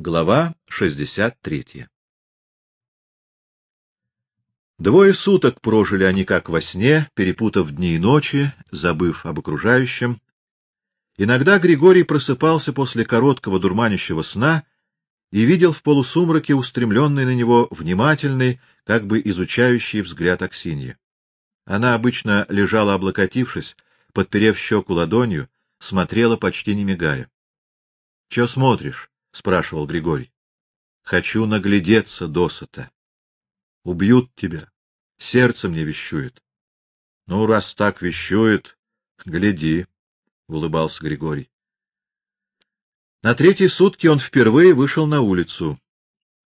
Глава 63. Двое суток прожили они как во сне, перепутав дни и ночи, забыв об окружающем. Иногда Григорий просыпался после короткого дурманящего сна и видел в полусумраке устремленный на него внимательный, как бы изучающий взгляд Аксиньи. Она обычно лежала облокотившись, подперев щеку ладонью, смотрела почти не мигая. — Что смотришь? — спрашивал Григорий. — Хочу наглядеться досыта. Убьют тебя. Сердце мне вещует. — Ну, раз так вещует, гляди, — улыбался Григорий. На третьи сутки он впервые вышел на улицу.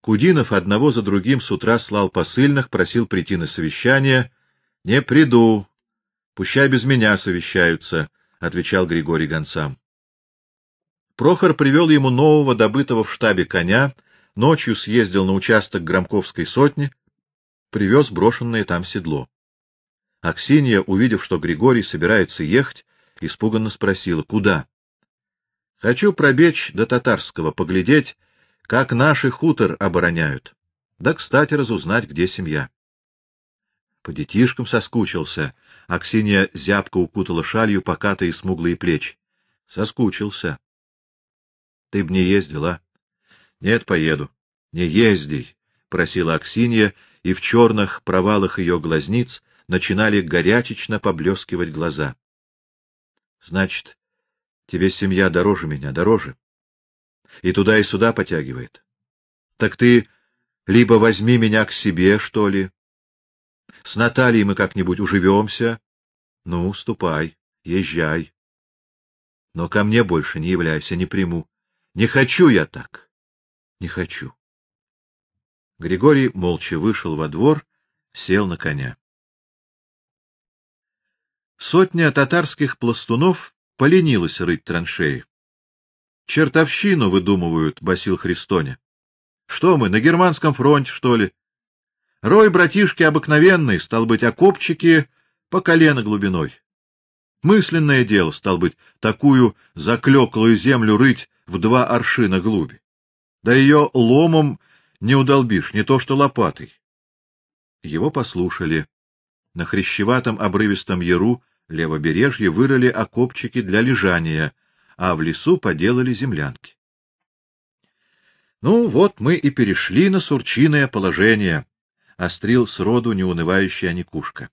Кудинов одного за другим с утра слал посыльных, просил прийти на совещание. — Не приду. Пущай без меня совещаются, — отвечал Григорий гонцам. Прохор привел ему нового, добытого в штабе коня, ночью съездил на участок Громковской сотни, привез брошенное там седло. Аксинья, увидев, что Григорий собирается ехать, испуганно спросила: "Куда?" "Хочу пробечь до татарского, поглядеть, как наши хутор обороняют. Да, кстати, разузнать, где семья". По детишкам соскучился. Аксинья зябко укутала шалью покатые смуглые плечи. Соскучился. Ты б не ездила? Нет, поеду. Не езди, просила Аксинья, и в черных провалах ее глазниц начинали горячечно поблескивать глаза. Значит, тебе семья дороже меня, дороже. И туда и сюда потягивает. Так ты либо возьми меня к себе, что ли? С Натальей мы как-нибудь уживемся. Ну, ступай, езжай. Но ко мне больше не являйся, не приму. Не хочу я так. Не хочу. Григорий молча вышел во двор, сел на коня. Сотня татарских пластунов поленилась рыть траншеи. Чертовщину выдумывают, басил Христоня. Что мы, на германском фронте, что ли? Рой, братишки, обыкновенный, стал быть, окопчики по колено глубиной. Мысленное дело, стал быть, такую заклеклую землю рыть в два аршина глуби. Да ее ломом не удолбишь, не то что лопатой. Его послушали. На хрящеватом обрывистом яру левобережье вырыли окопчики для лежания, а в лесу поделали землянки. Ну вот мы и перешли на сурчиное положение, острил сроду неунывающий Аникушка.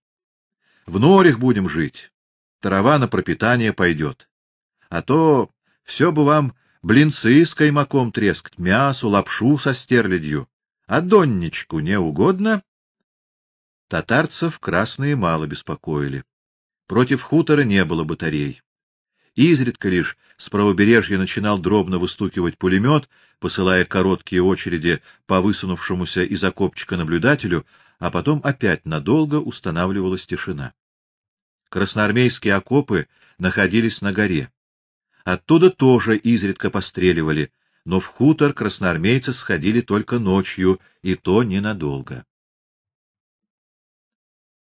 В норях будем жить. Трава на пропитание пойдет. А то все бы вам блинцы с каймаком трескать, мясо, лапшу со стерлядью. А донничку не угодно? Татарцев красные мало беспокоили. Против хутора не было батарей. Изредка лишь с правобережья начинал дробно выстукивать пулемет, посылая короткие очереди по высунувшемуся из окопчика наблюдателю, а потом опять надолго устанавливалась тишина. Красноармейские окопы находились на горе. Оттуда тоже изредка постреливали, но в хутор красноармейцы сходили только ночью, и то ненадолго.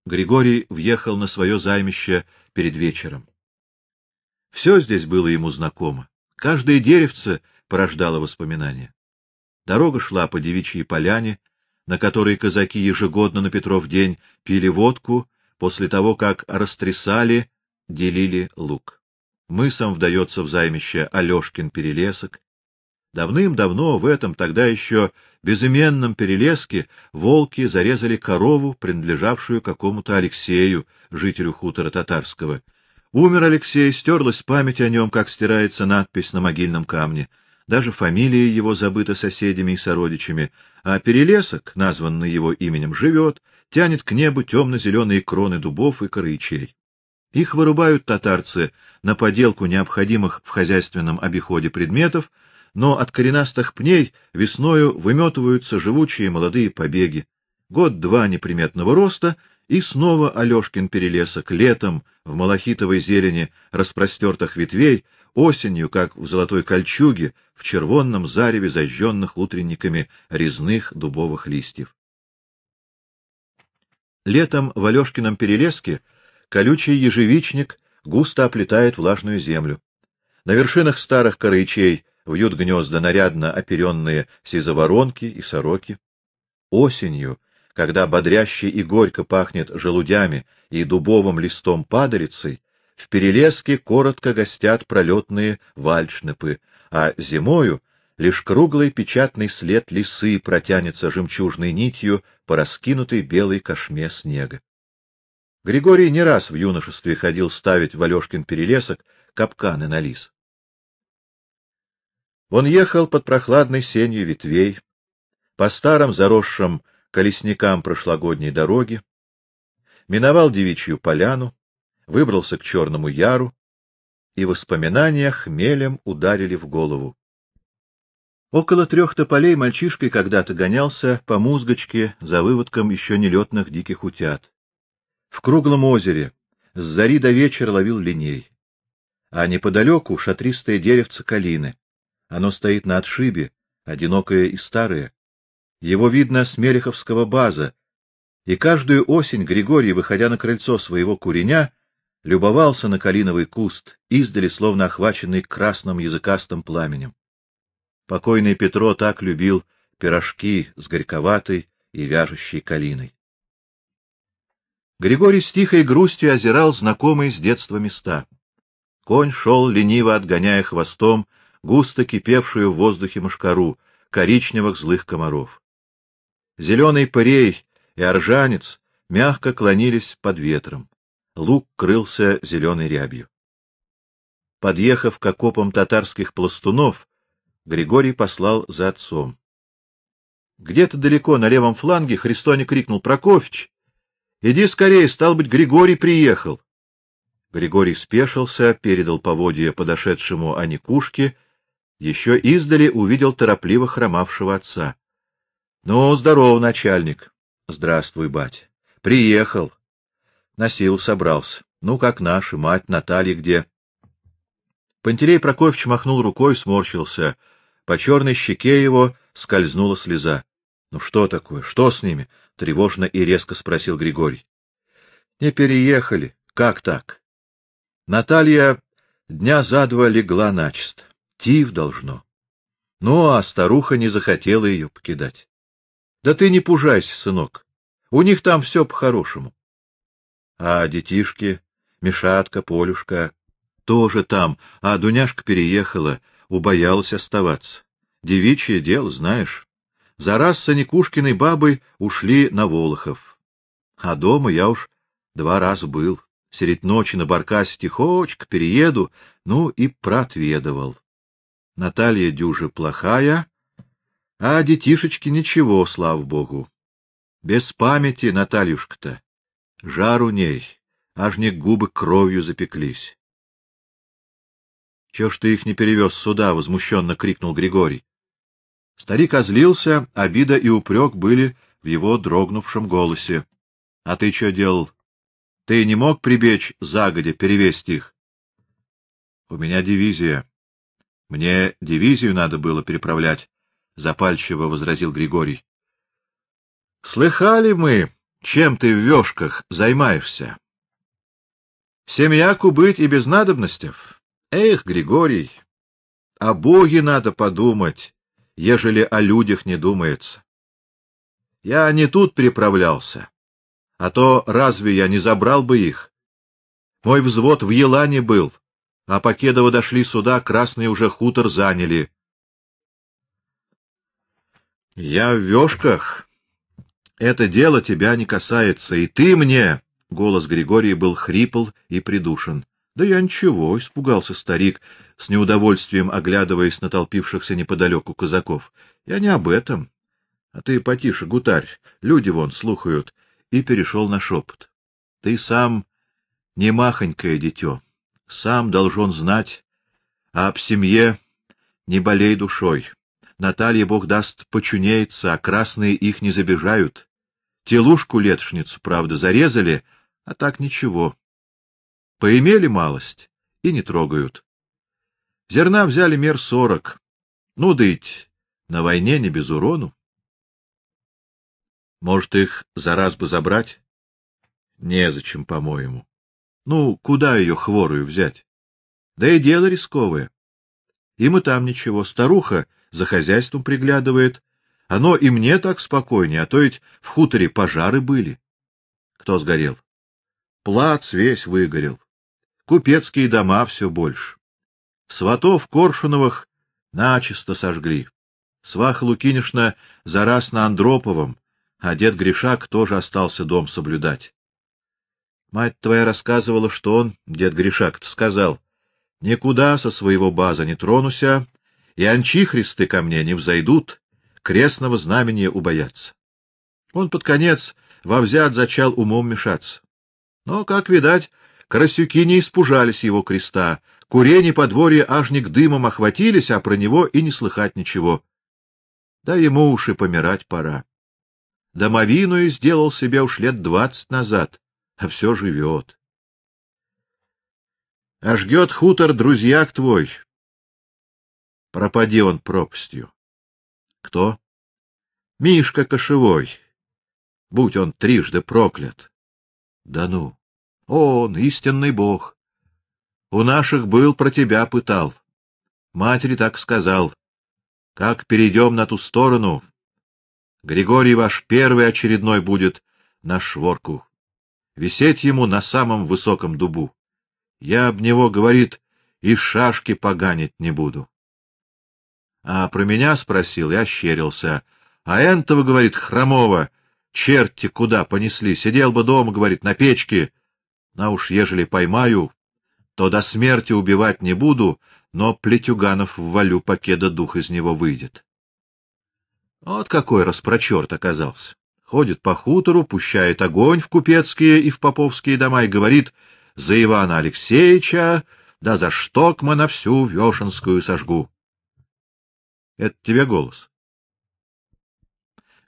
Григорий въехал на свое займище перед вечером. Все здесь было ему знакомо. Каждое деревце порождало воспоминания. Дорога шла по девичьей поляне, на которой казаки ежегодно на Петров день пили водку, после того как растрясали, делили лук мысом вдается в займище Алёшкин перелесок. Давным-давно в этом тогда еще безыменном перелеске волки зарезали корову, принадлежавшую какому-то Алексею, жителю хутора татарского. Умер Алексей, стерлась память о нем, как стирается надпись на могильном камне. Даже фамилия его забыта соседями и сородичами, а перелесок, названный его именем, живет, тянет к небу темно-зеленые кроны дубов и корычей. Их вырубают татарцы на поделку необходимых в хозяйственном обиходе предметов, но от коренастых пней весною выметываются живучие молодые побеги. Год-два неприметного роста, и снова Алёшкин перелесок летом в малахитовой зелени распростертых ветвей, осенью, как в золотой кольчуге, в червонном зареве зажженных утренниками резных дубовых листьев. Летом в Алёшкином перелеске колючий ежевичник густо оплетает влажную землю. На вершинах старых корычей вьют гнезда нарядно оперенные сизоворонки и сороки. Осенью, когда бодряще и горько пахнет желудями и дубовым листом падалицей, в перелеске коротко гостят пролетные вальшнепы, а зимою лишь круглый печатный след лисы протянется жемчужной нитью по раскинутой белой кошме снега. Григорий не раз в юношестве ходил ставить в Алешкин перелесок капканы на лис. Он ехал под прохладной сенью ветвей, по старым заросшим колесникам прошлогодней дороги, миновал девичью поляну, выбрался к черному яру, и воспоминания хмелем ударили в голову. Около трех тополей мальчишкой когда-то гонялся по музгочке за выводком еще нелетных диких утят. В круглом озере с зари до вечера ловил линей. А неподалеку шатристое деревце калины. Оно стоит на отшибе, одинокое и старое. Его видно с Мелеховского база, и каждую осень Григорий, выходя на крыльцо своего куреня, любовался на калиновый куст, издали словно охваченный красным языкастым пламенем. Покойный Петро так любил пирожки с горьковатой и вяжущей калиной. Григорий с тихой грустью озирал знакомые с детства места. Конь шел лениво отгоняя хвостом густо кипевшую в воздухе мошкару коричневых злых комаров. Зеленый пырей и оржанец мягко клонились под ветром. Лук крылся зеленой рябью. Подъехав к окопам татарских пластунов, Григорий послал за отцом. Где-то далеко на левом фланге Христоник крикнул: "Прокофьич, иди скорее, стал быть, Григорий приехал". Григорий спешился, передал поводья подошедшему Аникушке, еще издали увидел торопливо хромавшего отца. Ну, здорово, начальник. Здравствуй, бать. Приехал. На силу собрался. Ну, как наши, мать Наталья где? Пантелей Прокофьевич махнул рукой, сморщился. По черной щеке его скользнула слеза. Ну что такое? Что с ними? Тревожно и резко спросил Григорий. Не переехали. Как так? Наталья дня за два легла начисто. Тиф должно. Ну, а старуха не захотела ее покидать. Да ты не пужайся, сынок. У них там все по-хорошему. А детишки, Мишатка, Полюшка тоже там, а Дуняшка переехала, убоялась оставаться. Девичье дело, знаешь. За раз с Аникушкиной бабой ушли на Волохов. А дома я уж два раза был. Средь ночи на баркасе тихочко перееду, ну и протведывал. Наталья дюжа плохая, а детишечки ничего, слава богу. Без памяти Натальюшка-то. Жар у ней, аж не губы кровью запеклись. — Чего ж ты их не перевез сюда? — возмущенно крикнул Григорий. Старик озлился, обида и упрек были в его дрогнувшем голосе. — А ты что делал? Ты не мог прибечь загодя перевести их? — У меня дивизия. Мне дивизию надо было переправлять запальчиво возразил Григорий. Слыхали мы, чем ты в вёшках займаешься? Семьяку быть и без надобностей. Эх, Григорий, о Боге надо подумать, ежели о людях не думается. Я не тут переправлялся, а то разве я не забрал бы их? Мой взвод в Елане был, а Покедово дошли сюда, красные уже хутор заняли. Я в вёшках. Это дело тебя не касается, и ты мне. Голос Григория был хрипл и придушен. Да я ничего, испугался старик, с неудовольствием оглядываясь на толпившихся неподалеку казаков. Я не об этом. А ты потише, гутарь, люди вон слухают, и перешел на шепот. Ты сам не махонькое дитё, сам должен знать, а об семье не болей душой. Наталья, бог даст, почунеется, а красные их не забежают. Телушку летшницу, правда, зарезали, а так ничего. Поимели малость и не трогают. Зерна взяли мер сорок. Ну, дыть, на войне не без урону. Может, их за раз бы забрать? Незачем, по-моему. Ну, куда ее хворую взять? Да и дело рисковое. Им и там ничего. Старуха за хозяйством приглядывает. Оно и мне так спокойнее, а то ведь в хуторе пожары были. Кто сгорел? Плац весь выгорел. Купецкие дома все больше. Сватов Коршуновых начисто сожгли. Сваха Лукинишна за раз на Андроповом, а дед Гришак тоже остался дом соблюдать. Мать твоя рассказывала, что он, дед Гришак, сказал: "Никуда со своего база не тронуся, и анчихристы ко мне не взойдут, крестного знамения убоятся". Он под конец во взят зачал умом мешаться. Но, как видать, красюки не испужались его креста, курени подворье ажник дымом охватились, а про него и не слыхать ничего. Да ему уж и помирать пора. Домовину и сделал себе уж лет двадцать назад, а все живет. А жгет хутор друзьяк твой. Пропади он пропастью. Кто? Мишка Кошевой. Будь он трижды проклят. Да ну. Он истинный бог. У наших был про тебя пытал. Матери так сказал. Как перейдем на ту сторону, Григорий ваш первый очередной будет на шворку. Висеть ему на самом высоком дубу. Я об него, говорит, и шашки поганить не буду. А про меня спросил, я щерился. А энтого, говорит, хромого, черти куда понесли, сидел бы дома, говорит, на печке. На уж ежели поймаю, то до смерти убивать не буду, но Плетюганов ввалю, покеда дух из него выйдет. Вот какой распрочерт оказался. Ходит по хутору, пущает огонь в купецкие и в поповские дома и говорит за Ивана Алексеевича, да за Штокмана всю Вешенскую сожгу. Это тебе голос.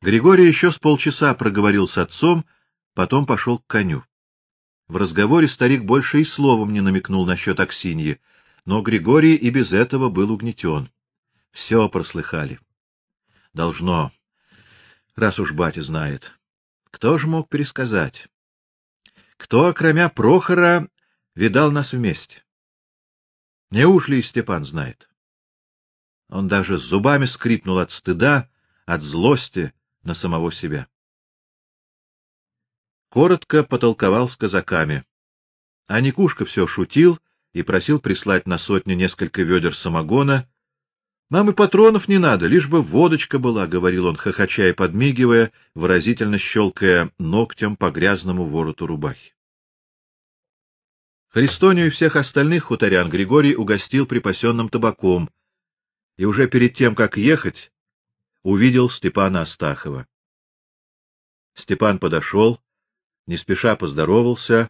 Григорий еще с полчаса проговорил с отцом, потом пошел к коню. В разговоре старик больше и словом не намекнул насчет Аксиньи, но Григорий и без этого был угнетен. Все прослыхали. Должно, раз уж батя знает. Кто же мог пересказать? Кто, кроме Прохора, видал нас вместе? Не уж ли Степан знает? Он даже зубами скрипнул от стыда, от злости на самого себя. Коротко потолковал с казаками. А Никушка все шутил и просил прислать на сотню несколько ведер самогона. Нам и патронов не надо, лишь бы водочка была, говорил он, хохоча и подмигивая, выразительно щелкая ногтем по грязному вороту рубахи. Христонию и всех остальных хуторян Григорий угостил припасенным табаком, и уже перед тем, как ехать, увидел Степана Астахова. Степан подошел, не спеша поздоровался,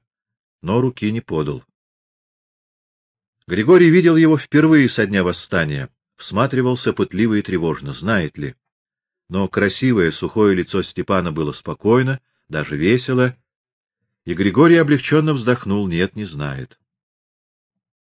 но руки не подал. Григорий видел его впервые со дня восстания, всматривался пытливо и тревожно, знает ли. Но красивое сухое лицо Степана было спокойно, даже весело, и Григорий облегченно вздохнул: нет, не знает.